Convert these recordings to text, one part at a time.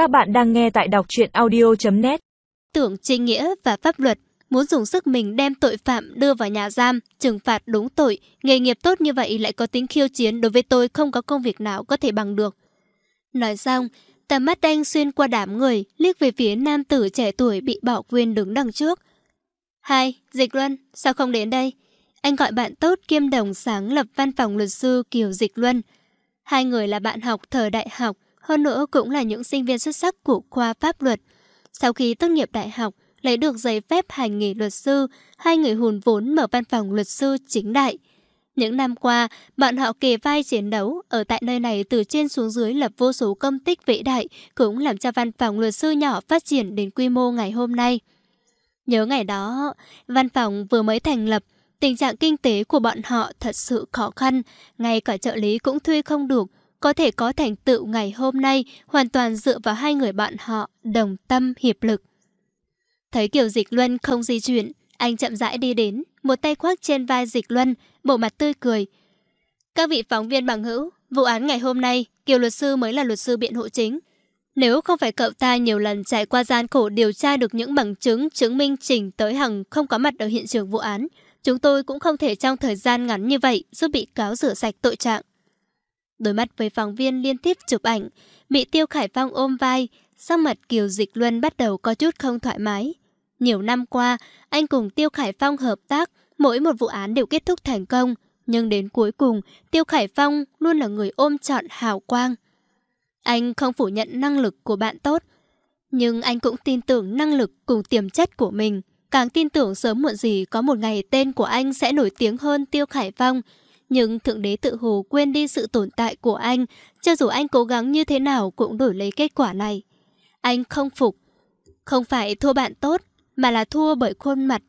Các bạn đang nghe tại đọc truyện audio.net Tưởng trinh nghĩa và pháp luật muốn dùng sức mình đem tội phạm đưa vào nhà giam, trừng phạt đúng tội, nghề nghiệp tốt như vậy lại có tính khiêu chiến đối với tôi không có công việc nào có thể bằng được. Nói xong, tầm mắt anh xuyên qua đám người, liếc về phía nam tử trẻ tuổi bị bỏ quên đứng đằng trước. Hai, Dịch Luân, sao không đến đây? Anh gọi bạn tốt kiêm đồng sáng lập văn phòng luật sư Kiều Dịch Luân. Hai người là bạn học thời đại học, hơn nữa cũng là những sinh viên xuất sắc của khoa pháp luật. Sau khi tốt nghiệp đại học, lấy được giấy phép hành nghề luật sư, hai người hùn vốn mở văn phòng luật sư chính đại. Những năm qua, bọn họ kề vai chiến đấu, ở tại nơi này từ trên xuống dưới lập vô số công tích vĩ đại, cũng làm cho văn phòng luật sư nhỏ phát triển đến quy mô ngày hôm nay. Nhớ ngày đó, văn phòng vừa mới thành lập, tình trạng kinh tế của bọn họ thật sự khó khăn, ngay cả trợ lý cũng thuê không được, có thể có thành tựu ngày hôm nay hoàn toàn dựa vào hai người bạn họ đồng tâm hiệp lực. Thấy Kiều Dịch Luân không di chuyển, anh chậm rãi đi đến, một tay khoác trên vai Dịch Luân, bộ mặt tươi cười. Các vị phóng viên bằng hữu, vụ án ngày hôm nay, Kiều luật sư mới là luật sư biện hộ chính. Nếu không phải cậu ta nhiều lần trải qua gian khổ điều tra được những bằng chứng chứng minh Trình Tới Hằng không có mặt ở hiện trường vụ án, chúng tôi cũng không thể trong thời gian ngắn như vậy giúp bị cáo rửa sạch tội trạng. Đôi mắt với phóng viên liên tiếp chụp ảnh, bị Tiêu Khải Phong ôm vai, sắc mặt Kiều Dịch Luân bắt đầu có chút không thoải mái. Nhiều năm qua, anh cùng Tiêu Khải Phong hợp tác, mỗi một vụ án đều kết thúc thành công. Nhưng đến cuối cùng, Tiêu Khải Phong luôn là người ôm trọn hào quang. Anh không phủ nhận năng lực của bạn tốt, nhưng anh cũng tin tưởng năng lực cùng tiềm chất của mình. Càng tin tưởng sớm muộn gì có một ngày tên của anh sẽ nổi tiếng hơn Tiêu Khải Phong. Nhưng Thượng Đế tự hồ quên đi sự tồn tại của anh, cho dù anh cố gắng như thế nào cũng đổi lấy kết quả này. Anh không phục. Không phải thua bạn tốt, mà là thua bởi khuôn mặt.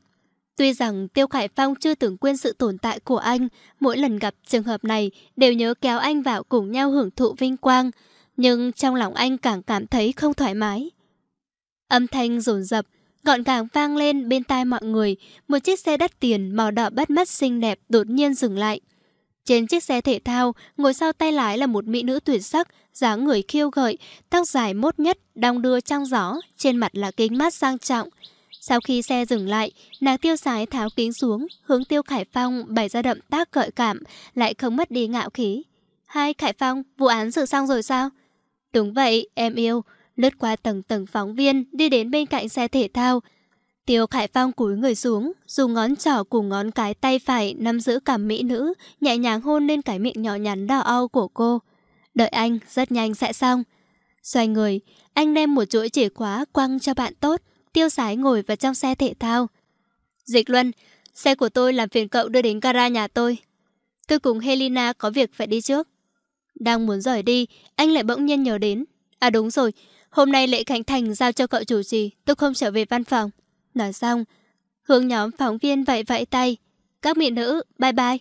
Tuy rằng Tiêu Khải Phong chưa từng quên sự tồn tại của anh, mỗi lần gặp trường hợp này đều nhớ kéo anh vào cùng nhau hưởng thụ vinh quang, nhưng trong lòng anh càng cảm thấy không thoải mái. Âm thanh rồn rập, gọn gàng vang lên bên tai mọi người, một chiếc xe đắt tiền màu đỏ bắt mắt xinh đẹp đột nhiên dừng lại. Trên chiếc xe thể thao, ngồi sau tay lái là một mỹ nữ tuyệt sắc, dáng người khiêu gợi, tóc dài mốt nhất, đong đưa trong gió, trên mặt là kính mát sang trọng. Sau khi xe dừng lại, nàng tiêu sái tháo kính xuống, hướng tiêu Khải Phong bày ra đậm tác gợi cảm, lại không mất đi ngạo khí. Hai Khải Phong, vụ án xử xong rồi sao? Đúng vậy, em yêu. Lướt qua tầng tầng phóng viên, đi đến bên cạnh xe thể thao. Tiêu Khải Phong cúi người xuống, dùng ngón trỏ cùng ngón cái tay phải nắm giữ cảm mỹ nữ, nhẹ nhàng hôn lên cái miệng nhỏ nhắn đỏ au của cô. Đợi anh, rất nhanh sẽ xong. Xoay người, anh đem một chuỗi chìa khóa quăng cho bạn tốt, tiêu sái ngồi vào trong xe thể thao. Dịch Luân, xe của tôi làm phiền cậu đưa đến gara nhà tôi. Tôi cùng Helena có việc phải đi trước. Đang muốn rời đi, anh lại bỗng nhiên nhớ đến. À đúng rồi, hôm nay lễ khánh thành giao cho cậu chủ trì, tôi không trở về văn phòng. Nói xong, hướng nhóm phóng viên vẫy vẫy tay. Các mỹ nữ, bye bye.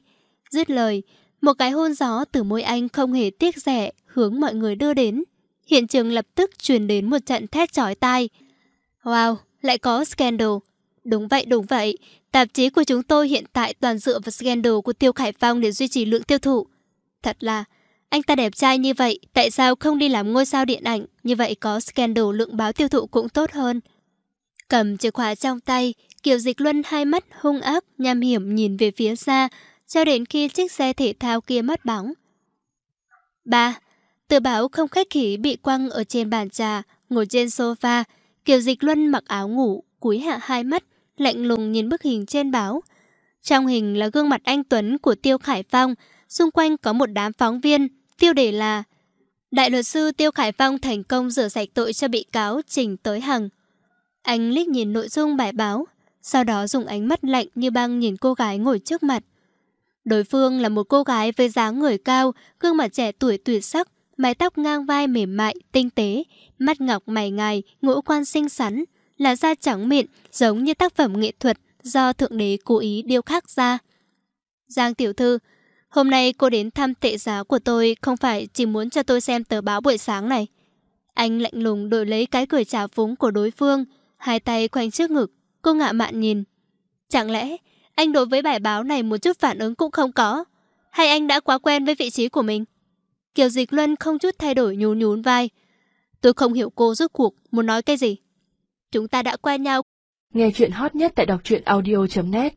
Dứt lời, một cái hôn gió từ môi anh không hề tiếc rẻ hướng mọi người đưa đến. Hiện trường lập tức truyền đến một trận thét chói tai. Wow, lại có scandal. Đúng vậy, đúng vậy. Tạp chí của chúng tôi hiện tại toàn dựa vào scandal của Tiêu Khải Phong để duy trì lượng tiêu thụ. Thật là, anh ta đẹp trai như vậy, tại sao không đi làm ngôi sao điện ảnh? Như vậy có scandal lượng báo tiêu thụ cũng tốt hơn. Cầm chìa khóa trong tay, Kiều Dịch Luân hai mắt hung ác, nham hiểm nhìn về phía xa, cho đến khi chiếc xe thể thao kia mất bóng. 3. tự báo không khách khí bị quăng ở trên bàn trà, ngồi trên sofa. Kiều Dịch Luân mặc áo ngủ, cúi hạ hai mắt, lạnh lùng nhìn bức hình trên báo. Trong hình là gương mặt anh Tuấn của Tiêu Khải Phong, xung quanh có một đám phóng viên, tiêu đề là Đại luật sư Tiêu Khải Phong thành công rửa sạch tội cho bị cáo Trình Tới Hằng. Anh liếc nhìn nội dung bài báo, sau đó dùng ánh mắt lạnh như băng nhìn cô gái ngồi trước mặt. Đối phương là một cô gái với dáng người cao, gương mặt trẻ tuổi tuyệt sắc, mái tóc ngang vai mềm mại, tinh tế, mắt ngọc mày ngài, ngũ quan xinh xắn, là da trắng mịn, giống như tác phẩm nghệ thuật do Thượng Đế cố ý điêu khắc ra. Giang tiểu thư, hôm nay cô đến thăm tệ giáo của tôi không phải chỉ muốn cho tôi xem tờ báo buổi sáng này. Anh lạnh lùng đổi lấy cái cười trào phúng của đối phương, hai tay khoanh trước ngực, cô ngạ mạn nhìn. Chẳng lẽ anh đối với bài báo này một chút phản ứng cũng không có? Hay anh đã quá quen với vị trí của mình? Kiều Dịch Luân không chút thay đổi nhún nhún vai. Tôi không hiểu cô rốt cuộc muốn nói cái gì. Chúng ta đã quen nhau. Nghe chuyện hot nhất tại đọc truyện audio.net